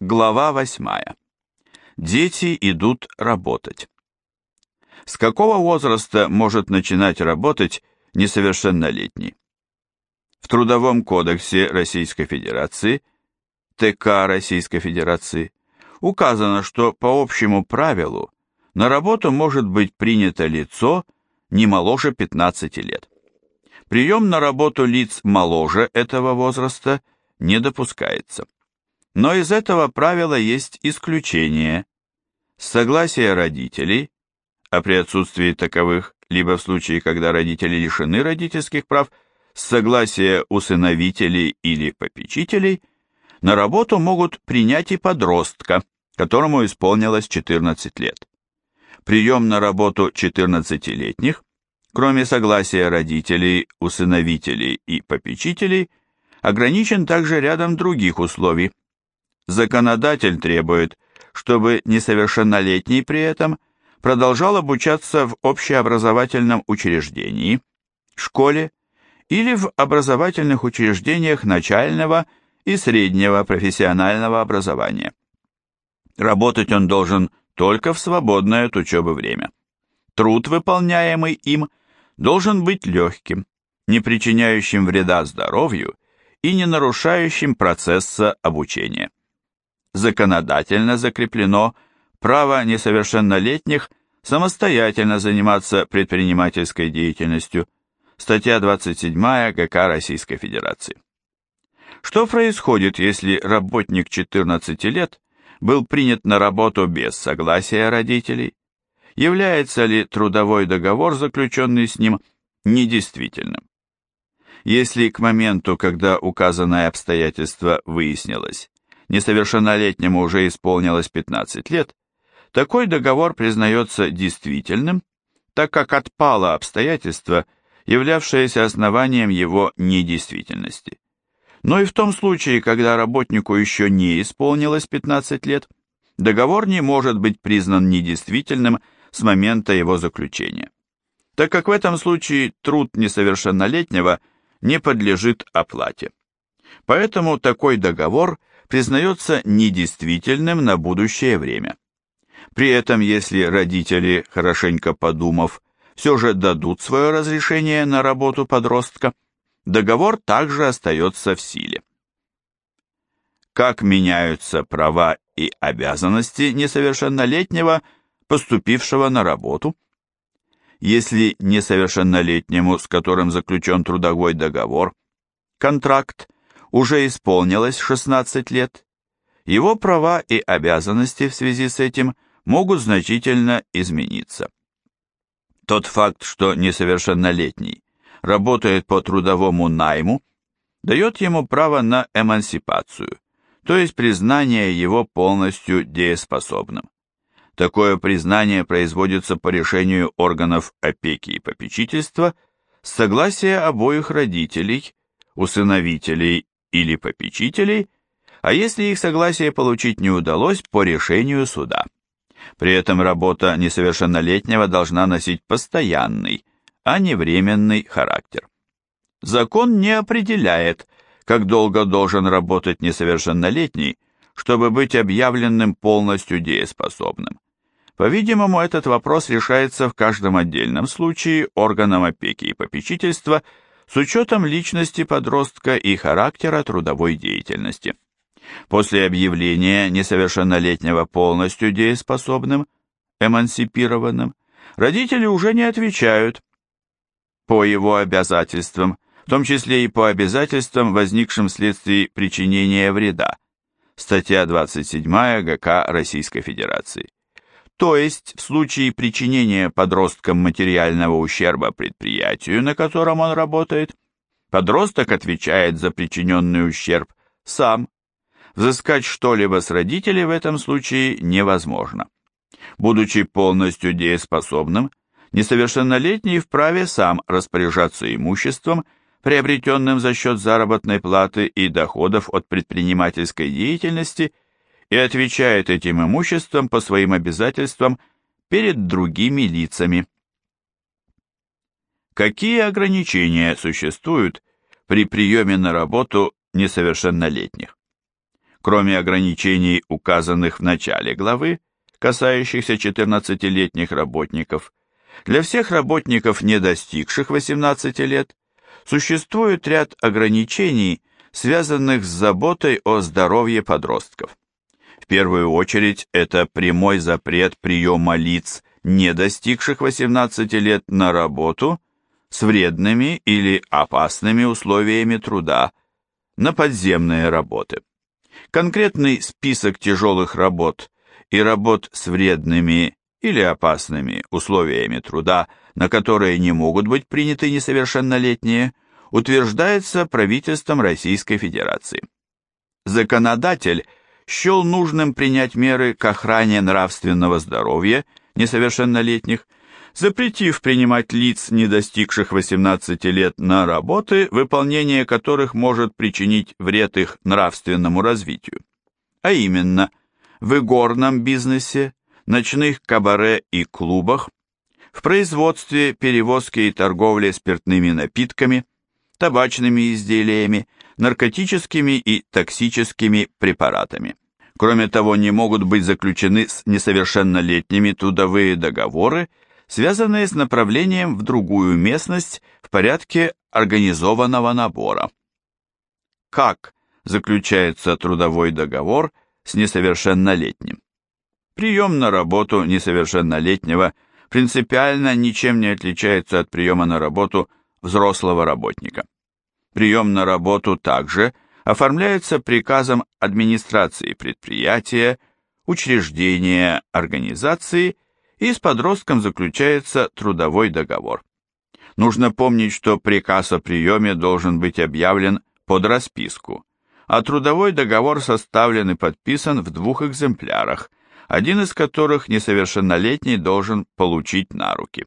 Глава 8. Дети идут работать. С какого возраста может начинать работать несовершеннолетний? В Трудовом кодексе Российской Федерации, ТК Российской Федерации, указано, что по общему правилу на работу может быть принято лицо не моложе 15 лет. Прием на работу лиц моложе этого возраста не допускается. Но из этого правила есть исключение. С согласия родителей, а при отсутствии таковых, либо в случае, когда родители лишены родительских прав, с согласия усыновителей или попечителей, на работу могут принять и подростка, которому исполнилось 14 лет. Прием на работу 14-летних, кроме согласия родителей, усыновителей и попечителей, ограничен также рядом других условий – Законодатель требует, чтобы несовершеннолетний при этом продолжал обучаться в общеобразовательном учреждении, школе или в образовательных учреждениях начального и среднего профессионального образования. Работать он должен только в свободное от учебы время. Труд, выполняемый им, должен быть легким, не причиняющим вреда здоровью и не нарушающим процесса обучения законодательно закреплено право несовершеннолетних самостоятельно заниматься предпринимательской деятельностью. Статья 27 ГК Российской Федерации. Что происходит, если работник 14 лет был принят на работу без согласия родителей? Является ли трудовой договор, заключенный с ним, недействительным? Если к моменту, когда указанное обстоятельство выяснилось, несовершеннолетнему уже исполнилось 15 лет, такой договор признается действительным, так как отпало обстоятельство, являвшееся основанием его недействительности. Но и в том случае, когда работнику еще не исполнилось 15 лет, договор не может быть признан недействительным с момента его заключения, так как в этом случае труд несовершеннолетнего не подлежит оплате. Поэтому такой договор – признается недействительным на будущее время. При этом, если родители, хорошенько подумав, все же дадут свое разрешение на работу подростка, договор также остается в силе. Как меняются права и обязанности несовершеннолетнего, поступившего на работу? Если несовершеннолетнему, с которым заключен трудовой договор, контракт, уже исполнилось 16 лет, его права и обязанности в связи с этим могут значительно измениться. Тот факт, что несовершеннолетний работает по трудовому найму, дает ему право на эмансипацию, то есть признание его полностью дееспособным. Такое признание производится по решению органов опеки и попечительства с согласия обоих родителей, усыновителей или попечителей, а если их согласие получить не удалось, по решению суда. При этом работа несовершеннолетнего должна носить постоянный, а не временный характер. Закон не определяет, как долго должен работать несовершеннолетний, чтобы быть объявленным полностью дееспособным. По-видимому, этот вопрос решается в каждом отдельном случае органом опеки и попечительства – с учетом личности подростка и характера трудовой деятельности. После объявления несовершеннолетнего полностью дееспособным, эмансипированным, родители уже не отвечают по его обязательствам, в том числе и по обязательствам, возникшим вследствие причинения вреда. Статья 27 ГК Российской Федерации. То есть, в случае причинения подросткам материального ущерба предприятию, на котором он работает, подросток отвечает за причиненный ущерб сам. Взыскать что-либо с родителей в этом случае невозможно. Будучи полностью дееспособным, несовершеннолетний вправе сам распоряжаться имуществом, приобретенным за счет заработной платы и доходов от предпринимательской деятельности – и отвечает этим имуществом по своим обязательствам перед другими лицами. Какие ограничения существуют при приеме на работу несовершеннолетних? Кроме ограничений, указанных в начале главы, касающихся 14-летних работников, для всех работников, не достигших 18 лет, существует ряд ограничений, связанных с заботой о здоровье подростков. В первую очередь это прямой запрет приема лиц, не достигших 18 лет на работу с вредными или опасными условиями труда, на подземные работы. Конкретный список тяжелых работ и работ с вредными или опасными условиями труда, на которые не могут быть приняты несовершеннолетние, утверждается правительством Российской Федерации. Законодатель счел нужным принять меры к охране нравственного здоровья несовершеннолетних, запретив принимать лиц, не достигших 18 лет, на работы, выполнение которых может причинить вред их нравственному развитию. А именно, в игорном бизнесе, ночных кабаре и клубах, в производстве, перевозке и торговле спиртными напитками, табачными изделиями, наркотическими и токсическими препаратами. Кроме того, не могут быть заключены с несовершеннолетними трудовые договоры, связанные с направлением в другую местность в порядке организованного набора. Как заключается трудовой договор с несовершеннолетним? Прием на работу несовершеннолетнего принципиально ничем не отличается от приема на работу взрослого работника. Прием на работу также оформляется приказом администрации предприятия, учреждения, организации и с подростком заключается трудовой договор. Нужно помнить, что приказ о приеме должен быть объявлен под расписку, а трудовой договор составлен и подписан в двух экземплярах – один из которых несовершеннолетний должен получить на руки.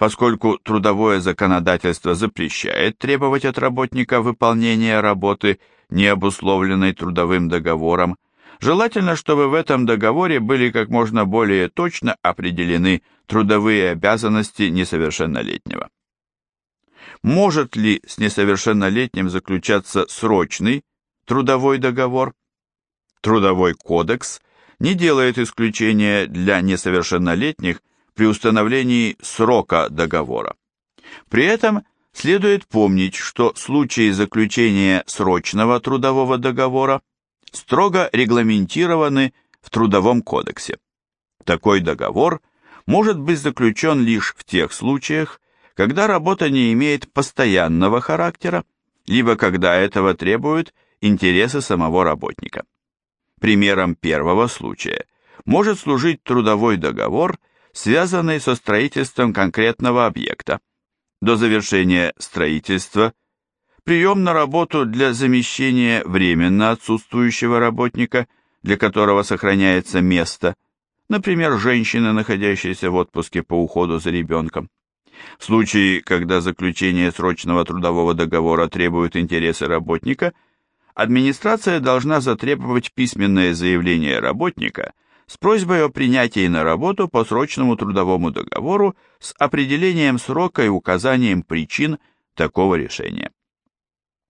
Поскольку трудовое законодательство запрещает требовать от работника выполнения работы, не обусловленной трудовым договором, желательно, чтобы в этом договоре были как можно более точно определены трудовые обязанности несовершеннолетнего. Может ли с несовершеннолетним заключаться срочный трудовой договор? Трудовой кодекс не делает исключения для несовершеннолетних при установлении срока договора. При этом следует помнить, что случаи заключения срочного трудового договора строго регламентированы в Трудовом кодексе. Такой договор может быть заключен лишь в тех случаях, когда работа не имеет постоянного характера, либо когда этого требуют интересы самого работника. Примером первого случая может служить трудовой договор, связанный со строительством конкретного объекта. До завершения строительства прием на работу для замещения временно отсутствующего работника, для которого сохраняется место, например, женщины, находящиеся в отпуске по уходу за ребенком. В случае, когда заключение срочного трудового договора требует интересы работника – администрация должна затребовать письменное заявление работника с просьбой о принятии на работу по срочному трудовому договору с определением срока и указанием причин такого решения.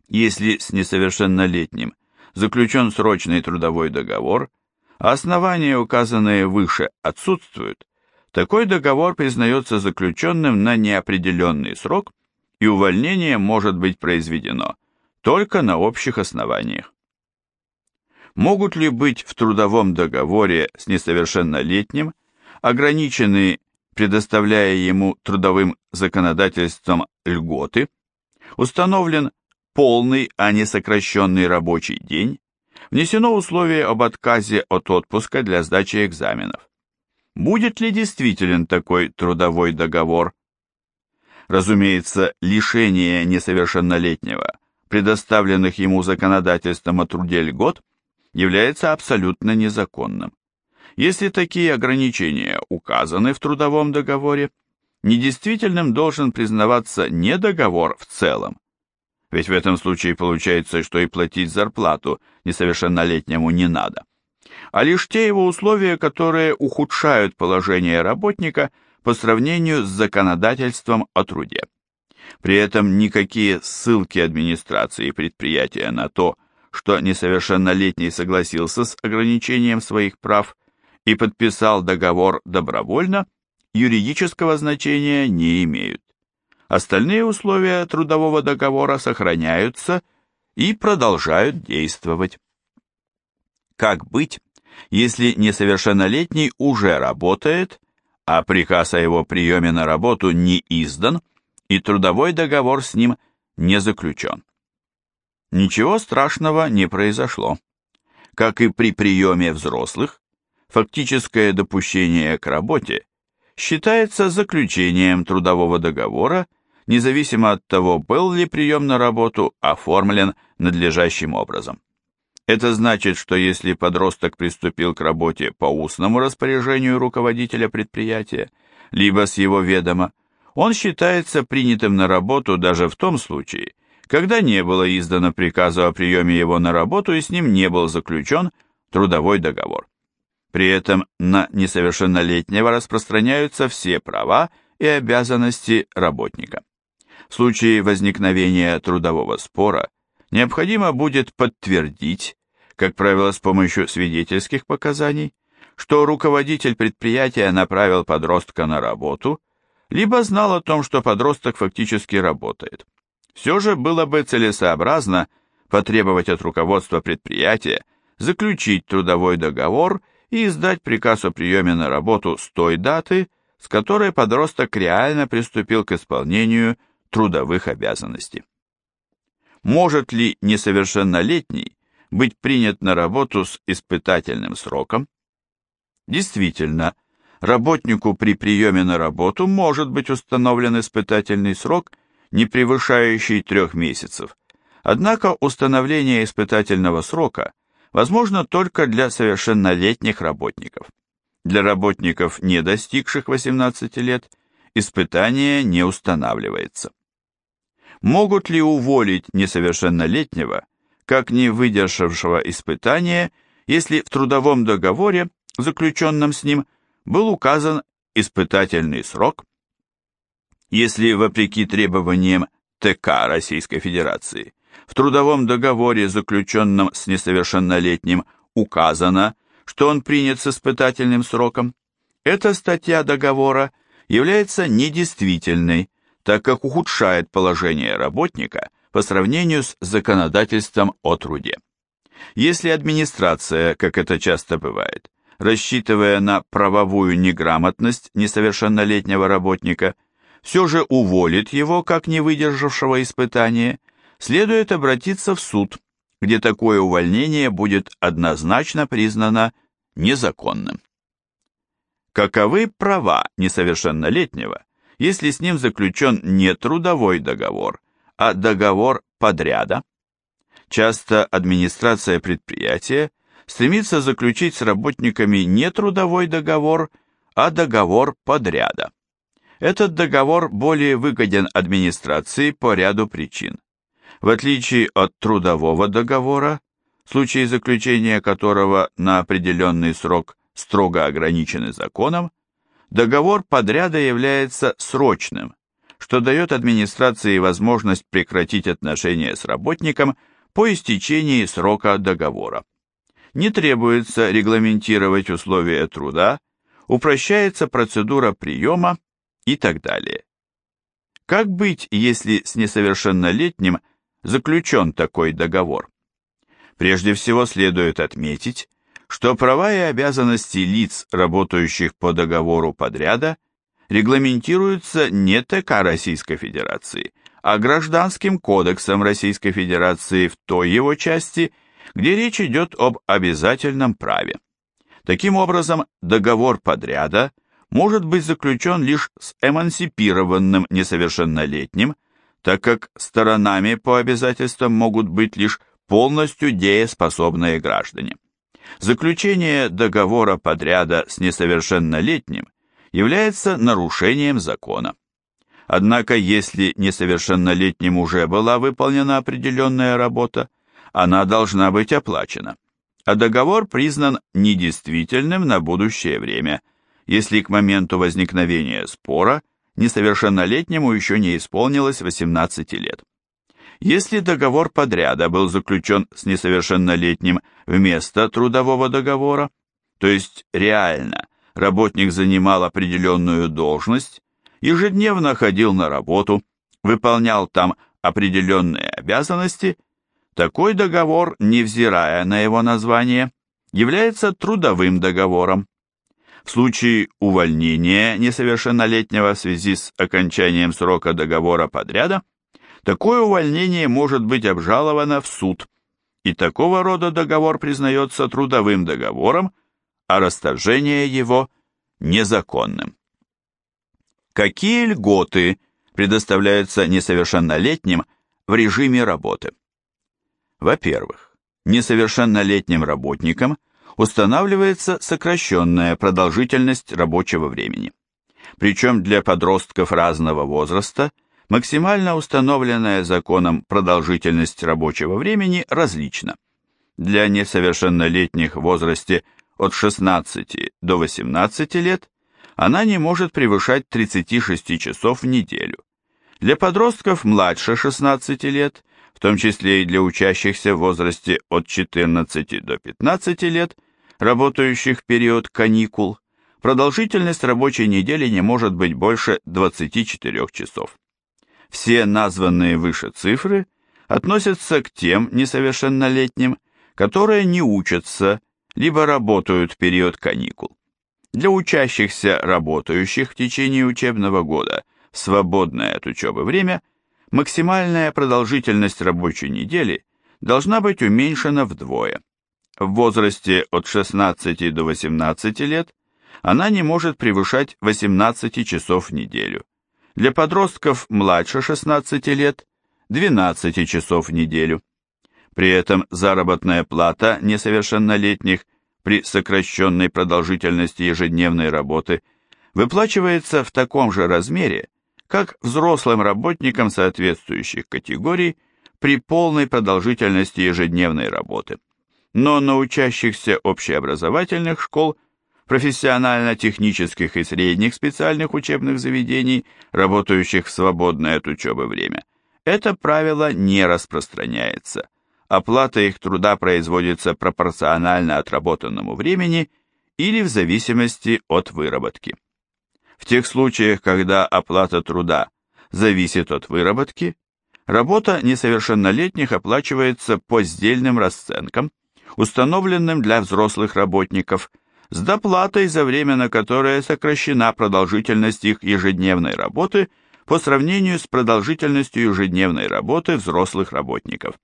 Если с несовершеннолетним заключен срочный трудовой договор, а основания, указанные выше, отсутствуют, такой договор признается заключенным на неопределенный срок, и увольнение может быть произведено только на общих основаниях. Могут ли быть в трудовом договоре с несовершеннолетним ограничены, предоставляя ему трудовым законодательством льготы, установлен полный, а не сокращенный рабочий день, внесено условие об отказе от отпуска для сдачи экзаменов. Будет ли действителен такой трудовой договор? Разумеется, лишение несовершеннолетнего предоставленных ему законодательством о труде льгот, является абсолютно незаконным. Если такие ограничения указаны в трудовом договоре, недействительным должен признаваться не договор в целом, ведь в этом случае получается, что и платить зарплату несовершеннолетнему не надо, а лишь те его условия, которые ухудшают положение работника по сравнению с законодательством о труде. При этом никакие ссылки администрации предприятия на то, что несовершеннолетний согласился с ограничением своих прав и подписал договор добровольно, юридического значения не имеют. Остальные условия трудового договора сохраняются и продолжают действовать. Как быть, если несовершеннолетний уже работает, а приказ о его приеме на работу не издан и трудовой договор с ним не заключен? Ничего страшного не произошло. Как и при приеме взрослых, фактическое допущение к работе считается заключением трудового договора, независимо от того, был ли прием на работу оформлен надлежащим образом. Это значит, что если подросток приступил к работе по устному распоряжению руководителя предприятия, либо с его ведома, он считается принятым на работу даже в том случае, когда не было издано приказа о приеме его на работу и с ним не был заключен трудовой договор. При этом на несовершеннолетнего распространяются все права и обязанности работника. В случае возникновения трудового спора необходимо будет подтвердить, как правило с помощью свидетельских показаний, что руководитель предприятия направил подростка на работу, либо знал о том, что подросток фактически работает. Все же было бы целесообразно потребовать от руководства предприятия заключить трудовой договор и издать приказ о приеме на работу с той даты, с которой подросток реально приступил к исполнению трудовых обязанностей. Может ли несовершеннолетний быть принят на работу с испытательным сроком? Действительно, работнику при приеме на работу может быть установлен испытательный срок не превышающий трех месяцев. Однако установление испытательного срока возможно только для совершеннолетних работников. Для работников, не достигших 18 лет, испытание не устанавливается. Могут ли уволить несовершеннолетнего, как не выдержавшего испытания, если в трудовом договоре, заключенном с ним, был указан испытательный срок если, вопреки требованиям ТК Российской Федерации, в трудовом договоре, заключенном с несовершеннолетним, указано, что он принят с испытательным сроком, эта статья договора является недействительной, так как ухудшает положение работника по сравнению с законодательством о труде. Если администрация, как это часто бывает, рассчитывая на правовую неграмотность несовершеннолетнего работника, все же уволит его, как не выдержавшего испытания, следует обратиться в суд, где такое увольнение будет однозначно признано незаконным. Каковы права несовершеннолетнего, если с ним заключен не трудовой договор, а договор подряда? Часто администрация предприятия стремится заключить с работниками не трудовой договор, а договор подряда. Этот договор более выгоден администрации по ряду причин. В отличие от трудового договора, случаи заключения которого на определенный срок строго ограничены законом, договор подряда является срочным, что дает администрации возможность прекратить отношения с работником по истечении срока договора. Не требуется регламентировать условия труда, упрощается процедура приема и так далее. Как быть, если с несовершеннолетним заключен такой договор? Прежде всего следует отметить, что права и обязанности лиц, работающих по договору подряда, регламентируются не ТК Российской Федерации, а Гражданским кодексом Российской Федерации в той его части, где речь идет об обязательном праве. Таким образом, договор подряда может быть заключен лишь с эмансипированным несовершеннолетним, так как сторонами по обязательствам могут быть лишь полностью дееспособные граждане. Заключение договора подряда с несовершеннолетним является нарушением закона. Однако, если несовершеннолетним уже была выполнена определенная работа, она должна быть оплачена, а договор признан недействительным на будущее время – если к моменту возникновения спора несовершеннолетнему еще не исполнилось 18 лет. Если договор подряда был заключен с несовершеннолетним вместо трудового договора, то есть реально работник занимал определенную должность, ежедневно ходил на работу, выполнял там определенные обязанности, такой договор, невзирая на его название, является трудовым договором. В случае увольнения несовершеннолетнего в связи с окончанием срока договора подряда, такое увольнение может быть обжаловано в суд, и такого рода договор признается трудовым договором, а расторжение его незаконным. Какие льготы предоставляются несовершеннолетним в режиме работы? Во-первых, несовершеннолетним работникам устанавливается сокращенная продолжительность рабочего времени. Причем для подростков разного возраста максимально установленная законом продолжительность рабочего времени различна. Для несовершеннолетних в возрасте от 16 до 18 лет она не может превышать 36 часов в неделю. Для подростков младше 16 лет, в том числе и для учащихся в возрасте от 14 до 15 лет, работающих в период каникул, продолжительность рабочей недели не может быть больше 24 часов. Все названные выше цифры относятся к тем несовершеннолетним, которые не учатся, либо работают в период каникул. Для учащихся, работающих в течение учебного года свободное от учебы время, максимальная продолжительность рабочей недели должна быть уменьшена вдвое. В возрасте от 16 до 18 лет она не может превышать 18 часов в неделю. Для подростков младше 16 лет – 12 часов в неделю. При этом заработная плата несовершеннолетних – при сокращенной продолжительности ежедневной работы выплачивается в таком же размере, как взрослым работникам соответствующих категорий при полной продолжительности ежедневной работы. Но на учащихся общеобразовательных школ, профессионально-технических и средних специальных учебных заведений, работающих в свободное от учебы время, это правило не распространяется – оплата их труда производится пропорционально отработанному времени или в зависимости от выработки. В тех случаях, когда оплата труда зависит от выработки, работа несовершеннолетних оплачивается по сдельным расценкам, установленным для взрослых работников, с доплатой за время, на которое сокращена продолжительность их ежедневной работы по сравнению с продолжительностью ежедневной работы взрослых работников.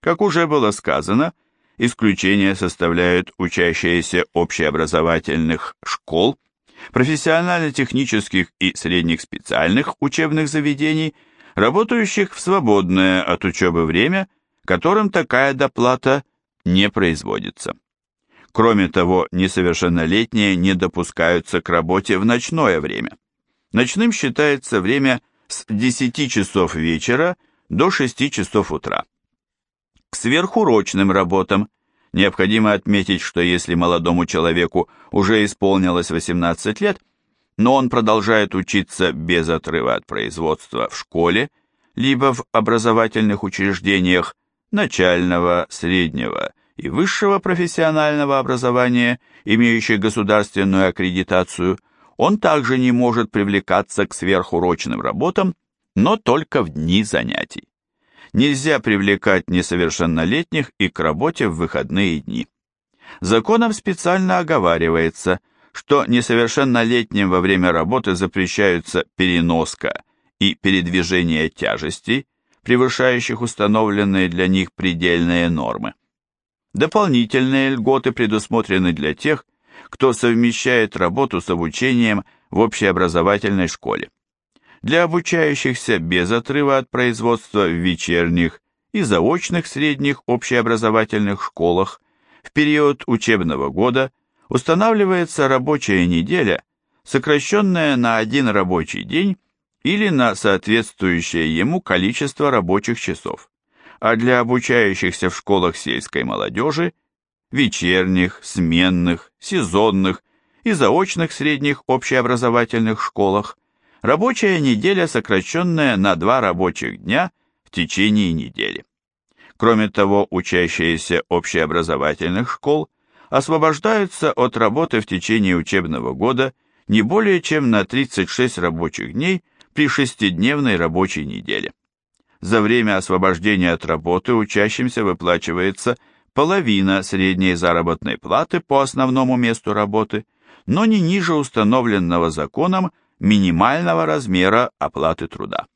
Как уже было сказано, исключение составляют учащиеся общеобразовательных школ, профессионально-технических и средних специальных учебных заведений, работающих в свободное от учебы время, которым такая доплата не производится. Кроме того, несовершеннолетние не допускаются к работе в ночное время. Ночным считается время с 10 часов вечера до 6 часов утра. К сверхурочным работам необходимо отметить, что если молодому человеку уже исполнилось 18 лет, но он продолжает учиться без отрыва от производства в школе, либо в образовательных учреждениях начального, среднего и высшего профессионального образования, имеющих государственную аккредитацию, он также не может привлекаться к сверхурочным работам, но только в дни занятий нельзя привлекать несовершеннолетних и к работе в выходные дни. Законом специально оговаривается, что несовершеннолетним во время работы запрещаются переноска и передвижение тяжестей, превышающих установленные для них предельные нормы. Дополнительные льготы предусмотрены для тех, кто совмещает работу с обучением в общеобразовательной школе для обучающихся без отрыва от производства в вечерних и заочных средних общеобразовательных школах в период учебного года устанавливается рабочая неделя, сокращенная на один рабочий день или на соответствующее ему количество рабочих часов, а для обучающихся в школах сельской молодежи, вечерних, сменных, сезонных и заочных средних общеобразовательных школах Рабочая неделя, сокращенная на два рабочих дня в течение недели. Кроме того, учащиеся общеобразовательных школ освобождаются от работы в течение учебного года не более чем на 36 рабочих дней при шестидневной рабочей неделе. За время освобождения от работы учащимся выплачивается половина средней заработной платы по основному месту работы, но не ниже установленного законом минимального размера оплаты труда.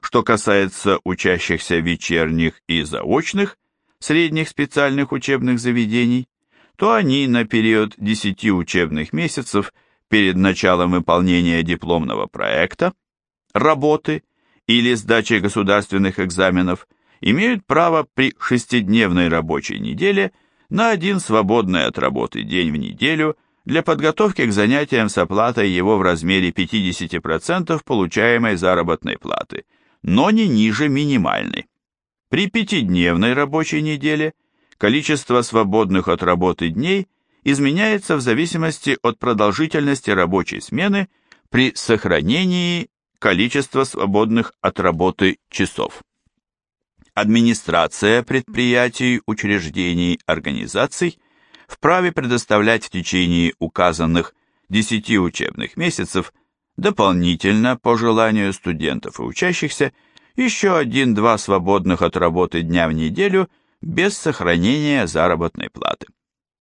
Что касается учащихся вечерних и заочных средних специальных учебных заведений, то они на период 10 учебных месяцев перед началом выполнения дипломного проекта, работы или сдачи государственных экзаменов имеют право при шестидневной рабочей неделе на один свободный от работы день в неделю для подготовки к занятиям с оплатой его в размере 50% получаемой заработной платы, но не ниже минимальной. При пятидневной рабочей неделе количество свободных от работы дней изменяется в зависимости от продолжительности рабочей смены при сохранении количества свободных от работы часов. Администрация предприятий, учреждений, организаций вправе предоставлять в течение указанных 10 учебных месяцев дополнительно по желанию студентов и учащихся еще один-два свободных от работы дня в неделю без сохранения заработной платы.